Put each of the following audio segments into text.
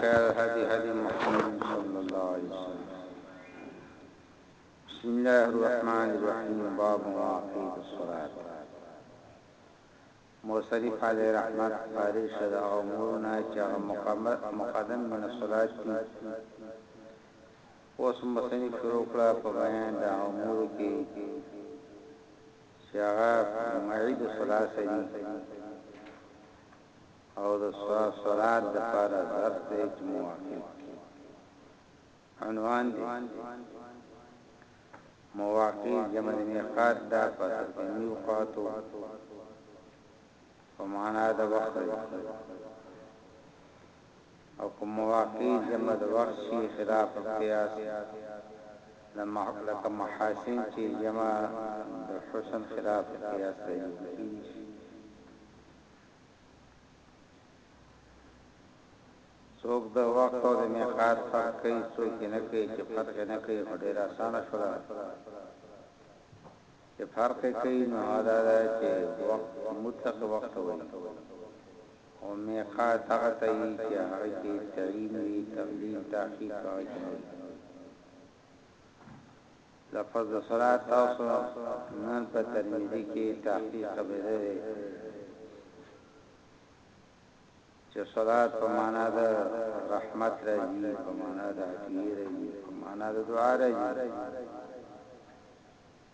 خير الهدي هدي محمد صلى الله عليه وسلم بسم الله الرحمن الرحيم باب مواقيت الصلاة موصلی فعلی رحمت فاری شد امورنا چا مقدم من الصلاة دی اوس مصنف شروع کړه په بیان د امور کې چې هغه معید ثلاثه دي او د صلات د پاره ظرف دی چې موافق عنوان دی مواقع جمع د میقات دا په ترکمی اوقاتو په معنا د وخت او په مواقع جمع د وخت چی خلاف القیاس ده لکه محاسن چی جمع د حسن خلاف القیاس ده جوړ کیدی شی څوک د وخت او د میقات فرق کوي څوک نه کوي چې فرق نه کوي خو ډیر اسانه شو دا چې فرق کوي نو دا ده چې وخت مطلق وخت وایي او ميقات هغه ته وي چې هغه کې تحريم وي تقديم تاخير په هغه کې نه وي لفظ د صلات تاسو نن په ترمذی کې تحقیق خبره ده چې صلات په معنا د رحمت راځي په معنا د عطیه راځي په معنا د دعا راځي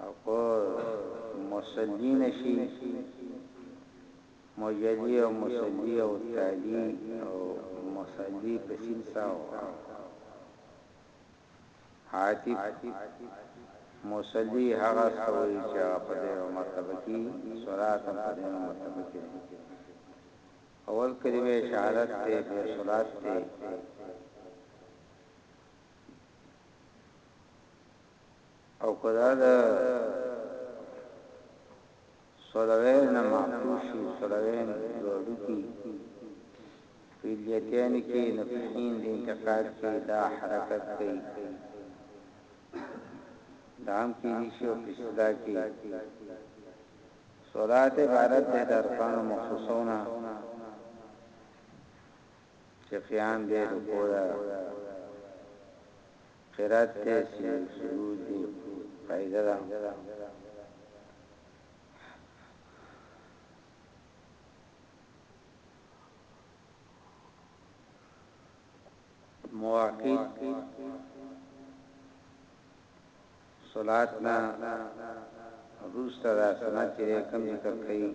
هغه مصلي نه شي، مجلي او مصلي او تالي او مصلي په سين ساو عاطف مصلي هغه ته وایي چې هغه په دریمه مرتبه کې وي، صلات هم په دریمه مرتبه کې دی. اول کلمه شهادت دی، بیا صلات دی. او که دا د صلوین نه معطوف شي صلوین دوه هډوکي په الیتین کې نو په حین د انتقال کې دا حرکت کوي دا هم کېږي چې په صدا کې صلات عبارت ده د ارکان مخصوصونه چې قیام دې رکوع ده قرات ته چی سرود دی قاعده ده مواقیت صلات نا روستا دا سنا چی کم ذکر کئی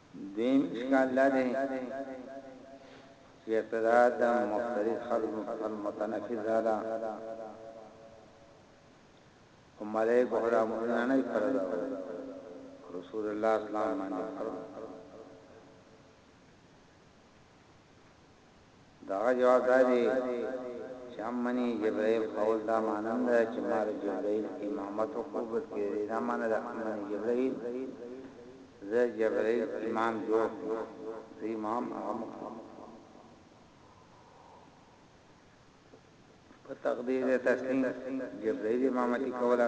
دویم اشکال دا دی چې اقتدا د مختلط خلق المتنفذ ده او ملائکه خو دا مؤمنان نه فرض او رسول الله اسلام باندې فرض د هغه جواب دا دی چې هم منی جبرائیل قول دا معنی نه ده چې ما د جبرائیل امامت وکړو بلکې د دې دا معنی ده هم منی جبرائیل زه جبرائیل امام جوړ کړم زه امام هغه مقام په تقدیر تسلیم جبرائیل امامتی کوله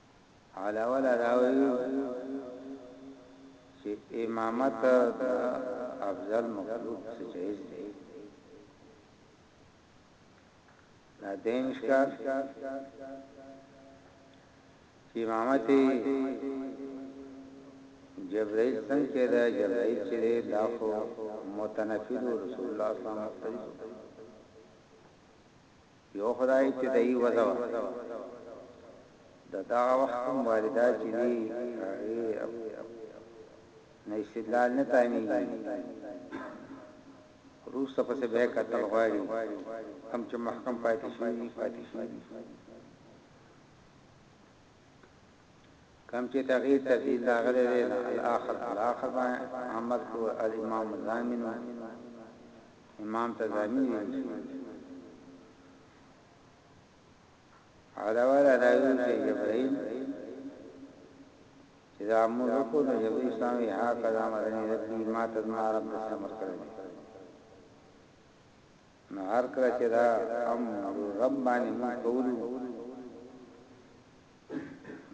علاوه له دا وایو چې امامت د افضل مخلوق څخه جایز دی دا دیم اشکال چې امامت جبرائیل څنګه کېدا جبرائیل چې دا خو متنفذ رسول الله صلی الله علیه وسلم يو خدای چې د يي وزه وه د دغه وخت کوم والدات چې وي هغه نه استدلال نه تاميږي روس ته پسې به قتل غواړي کم چې محکم پاتې شي پاتې شي کوم چې تغییر تبدیل راغلی دی له الاخر په الاخر باندې عمل کو الامام ضامن امام ته ضامن ویل شي علاوه راوی چې جبرائیل چې دا موږ کو د جبرائیل اسلام یې ها کلام رنی ربي ما تدما رب سمر کړی نو هر کله چې دا امر رب باندې مونږ کولو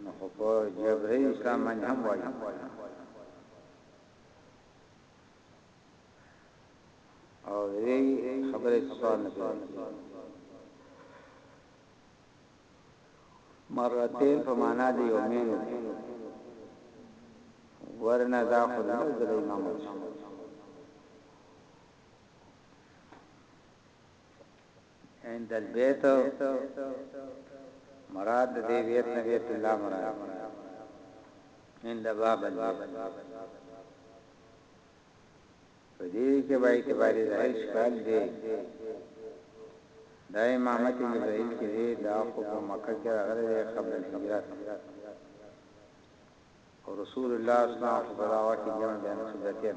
نو خو په جبهه اسلام باندې هم وایي او دې خبره سوال نه کوي مرتين په معنا دی يومين ورنه دا خو نه د امام عند البيت مراد د دې بیت نه بیت الله مراد عند باب البيت په دې کې به اعتبار ظاهر شکل دی دا امامت جبرائیل کې دی دا خو په مکه کې راغلی دی قبل الهجرت او رسول الله صلی الله علیه وسلم په دعوت کې جمع بیان سنتیت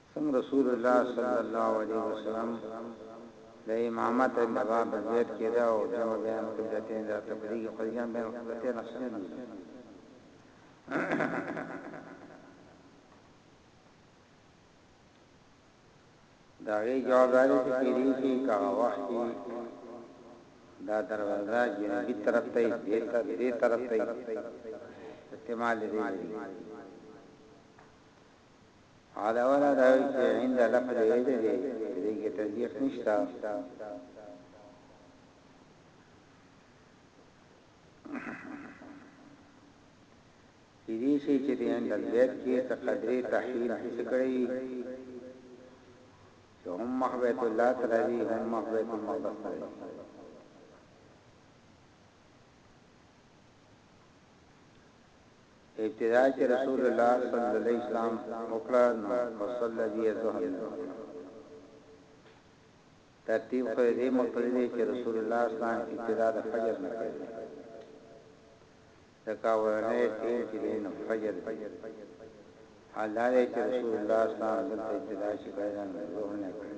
څنګه رسول الله صلی الله علیه وسلم د امامت انتباه په زید کېده او جمع بین القبلتین د تبلیغ په جمع بین القبلتین اصل دی دا غي جواب داري چې کېدی شي کاغه وخت دا دروازه جنوبي طرف ته دې ته دې طرف ته استعمال دی علاوه له دا چې عند لفظ عید دی چې دې کې ترجیح نشته چې دې شي چې دې عند البیت کې تقدری تحویل څه کړی چې هم محبت الله تعالی هم محبت المقدس تعالی په ابتدا چه رسول الله صلی الله علیه اسلام وکړه نو فصلی بی الظهر نه وکړه ترتیب خو دې مقتضی دی چې رسول الله صلی الله علیه وسلم ابتدا د فجر نه کړی دا کاورنه ټیم چې دین فجر دی حالای چې رسول الله صلی الله علیه وسلم ابتدا شي بیان ظهر نه کړی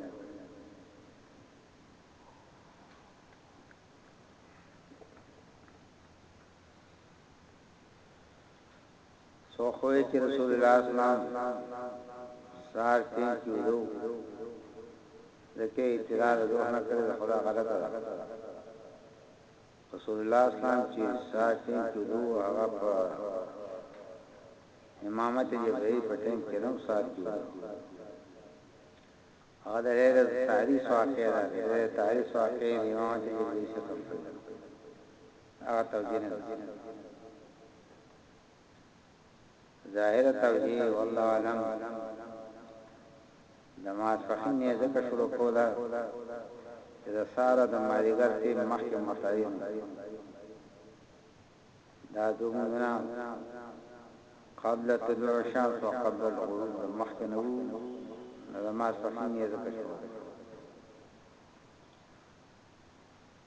څو خو یې چې رسول الله صلی الله علیه وسلم سار ټیم کې ودو ځکه ابتدا د دوه نه کړې د خدا غلطه ده رسول الله صلی الله علیه وسلم چې سار ټیم کې ودو هغه په امامت جبرئیل په ټیم کې نو سار کې ودو هغه د ليله تاریخ واقع ده د تاریخ واقع امامت جبرئیل څخه هغه توجیه نه ظاهر توجیه والله علم نماز فخین نه ذکر شروع کولا چې د سارا د ماریګر ټیم مخکې متعین دا دومره قبل طلوع الشمس وقبل الغروب مخکې نو نماز فخین نه ذکر شروع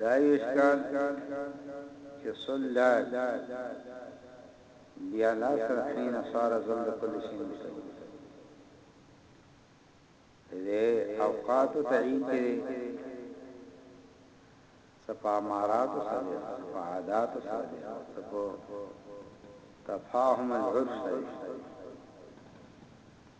دا یو اشکال چې سل لاړ بیا لا سره حين صار ظل کل شي مستوي دې اوقات تعین کې صفا مارات سره صفا عادات سره صفا تفاهم العرف سره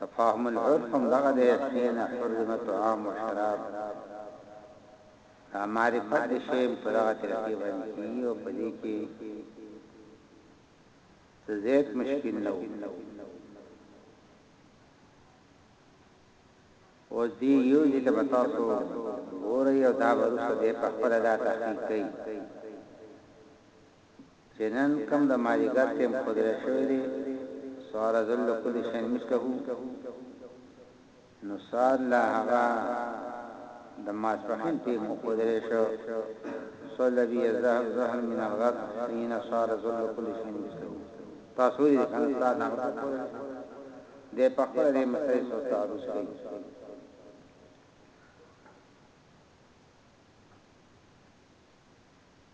تفاهم العرف هم دغه دی حين حرمت طعام و شراب دا معرفت دی شی په دغه طریقې باندې کیږي او په دې کې څه زیات مشکل نه وو او دې یو دې ته تاسو ګورئ او دا ورسره دې په خپل دا تحقیق کوي چې نن کوم د ماځيګر ټيم خدرې شوی دی سوار ازل له کلی شی مثله نو سار له هغه د ماسپښين ټيم خدرې شو سو لبي ذهب ذهن من الغد حين سوار ازل له کلی شی مثله تاسو دې کنه سار نه ورته د پخپل دې مسلې سو تعرض کوي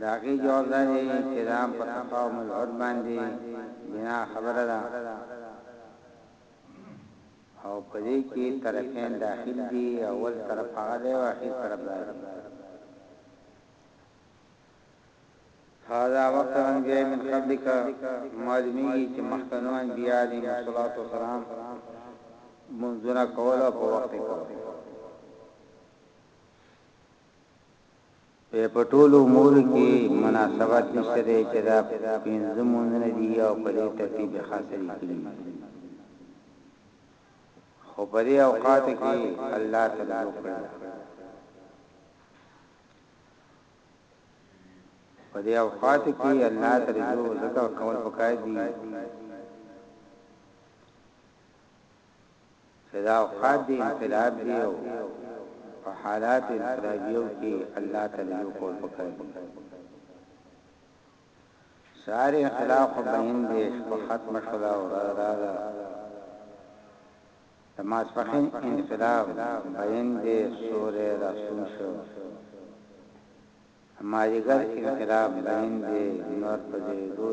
د هغې جواب دا دی چې دا هم په تقاوم العود باندې بنا خبره ده او په دې کې طرفین داخل دي، اول طرف هغه دی او اخیر طرف دا دی. هذا وقت الانبیاء من قبلک معلومیږي چې مخکنو انبیاء علیهم الصلاة والسلام منځونه کول او په وخت یې کول. بیا په ټولو امورو کې مناسبت نشته دی چې دا پنځه مونځونه دي او په دې ترتیب یې خاص لیکلي وي. خو په دې اوقاتو کې الله ته رجوع کړې ده. په دې اوقاتو کې الله ته رجوع ځکه کول پکار دي فدا اوقات دې انقلاب دې او په حالاتو انقلابيو کې الله ته رجوع کول پکار دي سهار انقلاب خو بهين دې شپه ختمه شوله او ورځ راغله د ماسپښين انقلاب بهين دې سوری راستون شو ماجګر انقلاب بهين دې نور په ځای دوه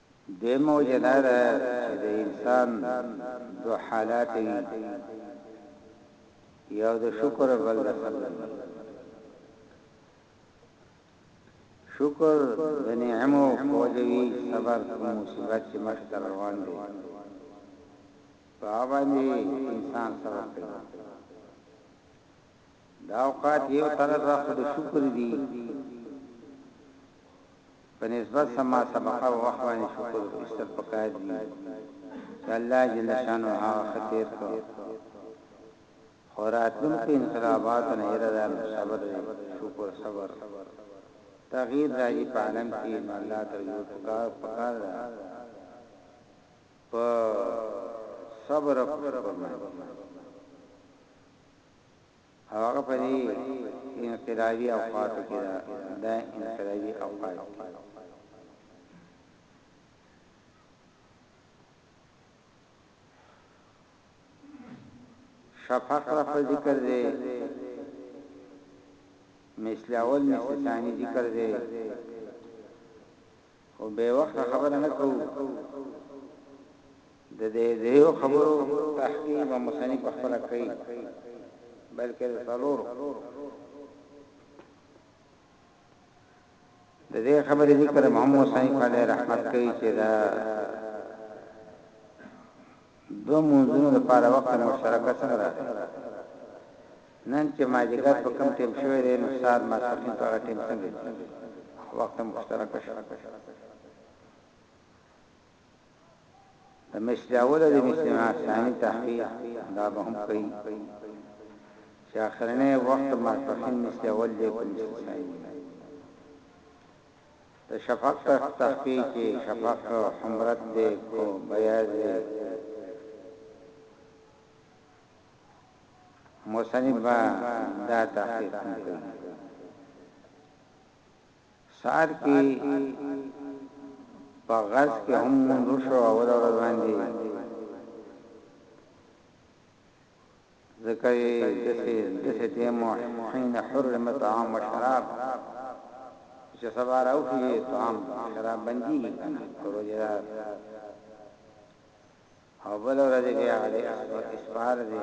دویم وجه دا ده چې د انسان دوه حالات وي، یو د شکر او بل د صبر وي. شکر د نعمو په وجه وي، صبر په مصیبت چې مخې ته روان دی، په هغه باندې انسان صبر کوي. دا اوقات یو طرف خو د شکر دي په نسبت سما سبقه او وخت باندې شکر استر پکار دي چې الله جل شانه هغه خطر کو خوراتن کې انقلابات نه هره صبر شکر صبر تغییر راځي په عالم کې نو الله تعالی پکار پکار ده په صبر او شکر باندې او هغه په دې انقلابي اوقاتو کې ده، دا انقلابي اوقات دي. شفق لفظ ذکر دی، مثل اول مثل ثاني ذکر دی، خو بې وخته خبره نه کوو، د دې درېیو خبرو تحقیق به مصنف په خپله کوي، بلکې د څلورو. د دې خبرې ذکر هم مصنف علیه رحمت کوي چې دا دوه مونځونو لپاره وقت مشترکه څنګه راغلی نن چې مازیګر په کوم ټیم شوی دی نو سهار ماسپښین په هغه ټیم څنګه کیږي وقت مشترکه شو د مثل اول د مثل ثاني تحقیق دا به هم کوي چې اخرنه وخت ماسپخین مثل اول دی کوم مثل ثاني د شفق تخت تخفی چی شفق حمرت دی کو بیاض دی مصنف به دا تحقیق هم کوي سار کی په غز کې هم منو شو او ورځ باندې ځکه یی دسی دسی دیم حین حرم طعام و شراب خو چه سبا راوښی یی طعام او شراب بندیږی کنه په روژه دار او بله ورځ بیا هغه دی اسفار دی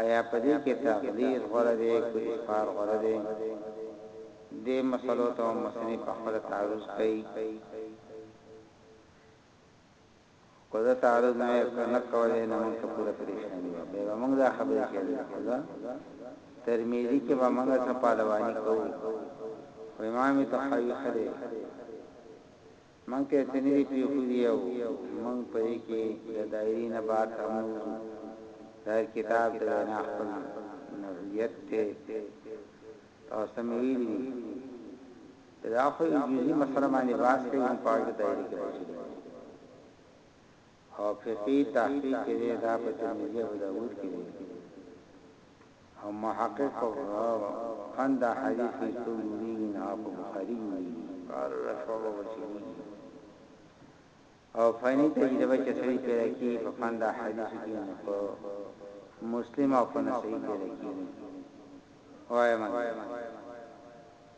ایا په دی کی تغلیظ غوره دی که اسفار غوره دی دی مسلو ته مصنف خپل تعرض کوي خو زه تعرض نه نه کولای نو موږ ته پوره پریشانی وه بیا به موږ دا خبرې کړې خو زه ترمیزی کې به موږ څه پالوانی کوو خو امام تحاوی خدای موږ ته څه نه دی پریخودی او موږ په دې کې د دایری نه بار ته موزو دا کتاب د وینا خپل نوعیت ته تاسو مې ویلي که دا خو یو جزی مسله باندی بحث کوی نو په هغه کی دایری کی بحثونه کیږی او فقهی تحقیق چه دی دا په ترمذی ابو داود کی دی او محقق په فن دا حدیث کی څو جوړیږي نه په بخاری جوړیږي قال رشوه وشیږي او فنی تجربه چې سړي پیدا کی په فن دا حدیث کی نه په مسلم او په نسائی پیدا کیږي وای من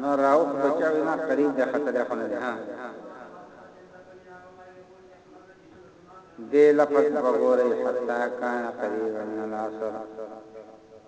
نو راو په چا وینا قریب د خطر خونه ده ها دې لفظ وګورئ حتا کان قریبا من العصر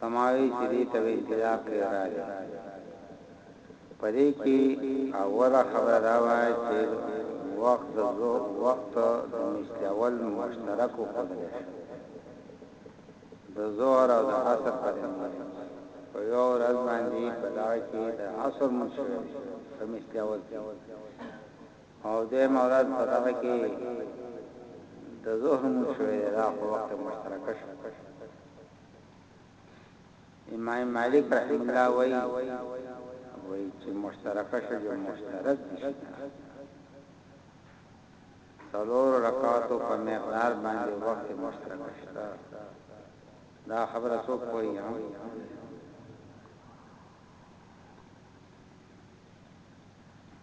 سماوي چې دې ته ويل کېده قيرا دی. په دې کې اوله خبره دا وه چې وقت د وقت د مثل اول مشترک وښودل شو د ظهر او د عصر په درمیان په یو ورځ باندې په دا کې د عصر مشو په مثل اول کې او د مورد په دا کې د ظهر مشو دا په وخت مشترک شو امام مالک رحم الله وایي وایي چې مشترکه شجر مشترک دي سلور رکعاتو په مقدار باندې وخت مشترک شته دا خبره څوک کوي هم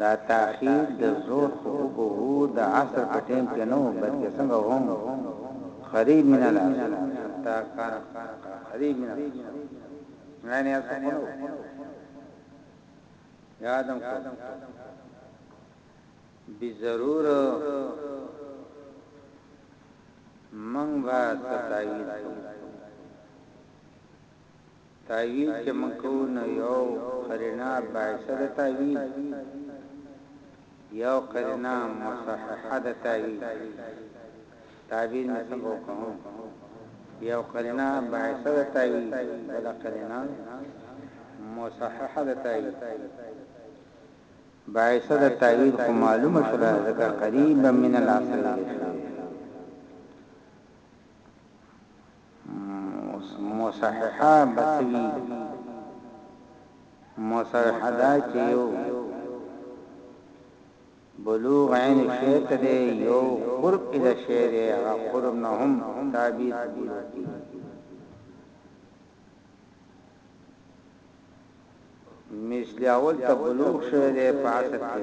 دا تاخیر د زور په اوبو وو د عصر په ټیم کې نه وو بلکې څنګه هم قریب من العصر وو حتی کان قریب من العصر مړانې عصر خو نه وو یادم کړو بضرور منګ با تتاویل تعویذ چه موږ کوو نو یو قرینه باعثه د تعویذ یو قرینه مصححه د تعویذ تعبیر می څنګه وکړم یو قرینه باعثه د تعویذ بله قرینه مصححه د تعویذ باعثه د تعویذ خو معلومه شوه ځکه قریبا من العصر مصححه به څه وي؟ مصححه دا چې يو بلوغ عين شی ته دی يو قرب اله شی دی هغه قرب نه هم تعبير بلوغ کېږي مثل اول ته بلوغ شوی دی په عصر کې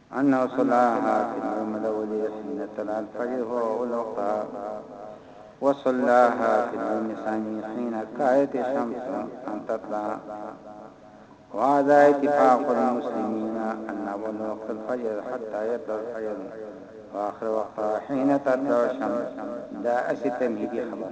أنه صلاها في اليوم الأول حين الفجر أول وقتها وصلاها في اليوم الثاني حين كايت الشمس أن تطلع وهذا اتفاق المسلمين أن أول وقت الفجر حتى يطلع الفجر وآخر وقتها حين تطلع الشمس لا أسي تمهيدي خبر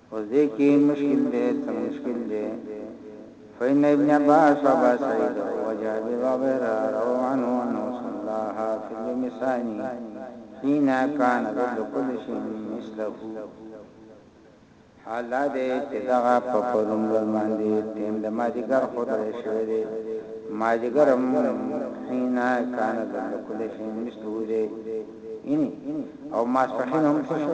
اوس دې کې مشکل دی څه مشکل دی فإن ابن عباس وابا سعيد وجابر وغيره رووا عنه أنه صلاها في اليوم الثاني حين كان ظل كل شيء مثله حال دا دی چې دغه په پرون ورځ باندې ټیم د ماجیګر خدای شوی دی ماجیګر هم حینا کان د کله شي مستو دی یعنی او ماسپخین هم څه شو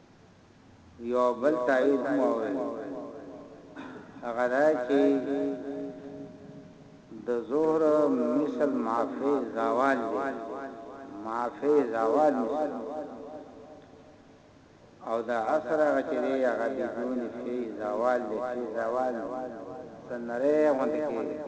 یو بل تاویل هم واورېد هغه دا چې د زهر مثل مافې زوال دی مافې زوال مثل او د عصر هغه چې دی هغه بدون فی زوال دی فی زوال سنره غونډه کې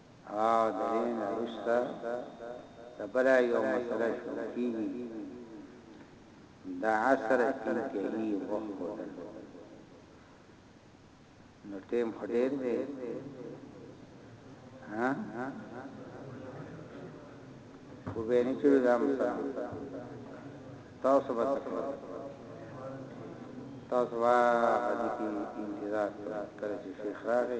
او د دې نه وروسته که بله یوه مسله شروع کېږي، د عصر انتهايي وخت ښودل نو ټیم خو ډېر دی. ها خو به نه چلو دا مسله تاسو به څه کوئ؟ تاسو به هغه دي کې انتظار کړئ کله چې شیخ راغی